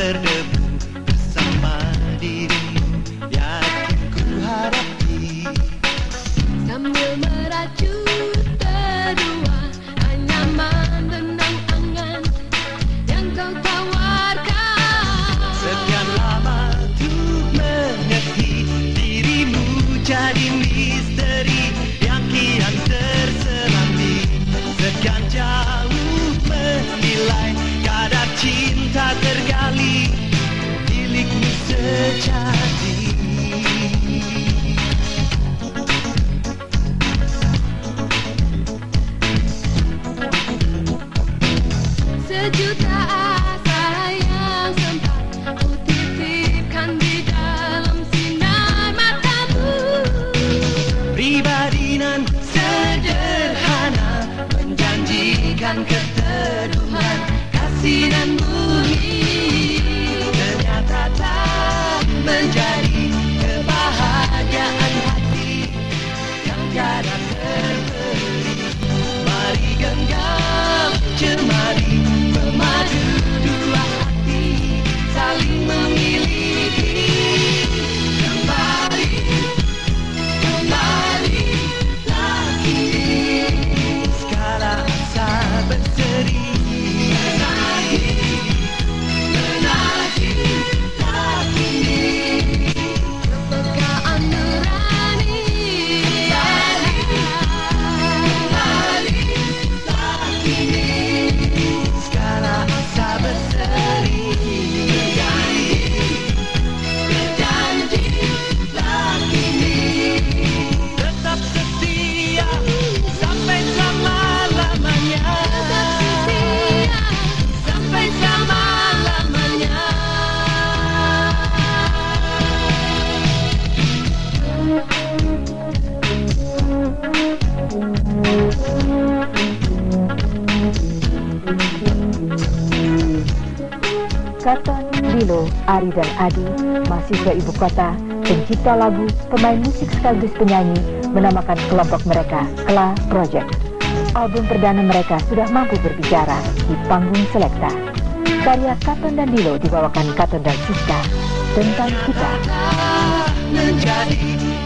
never dan keteduhan kasih dan budi Lilo, Ari dan Adi, mahasiswa ibu kota, pencipta lagu, pemain musik sekaligus penyanyi, menamakan kelompok mereka Kla Project. Album perdana mereka sudah mampu berbicara di panggung Selekta. Karya Katon dan Dilo dibawakan Katon dan Siska tentang kita. Menjadi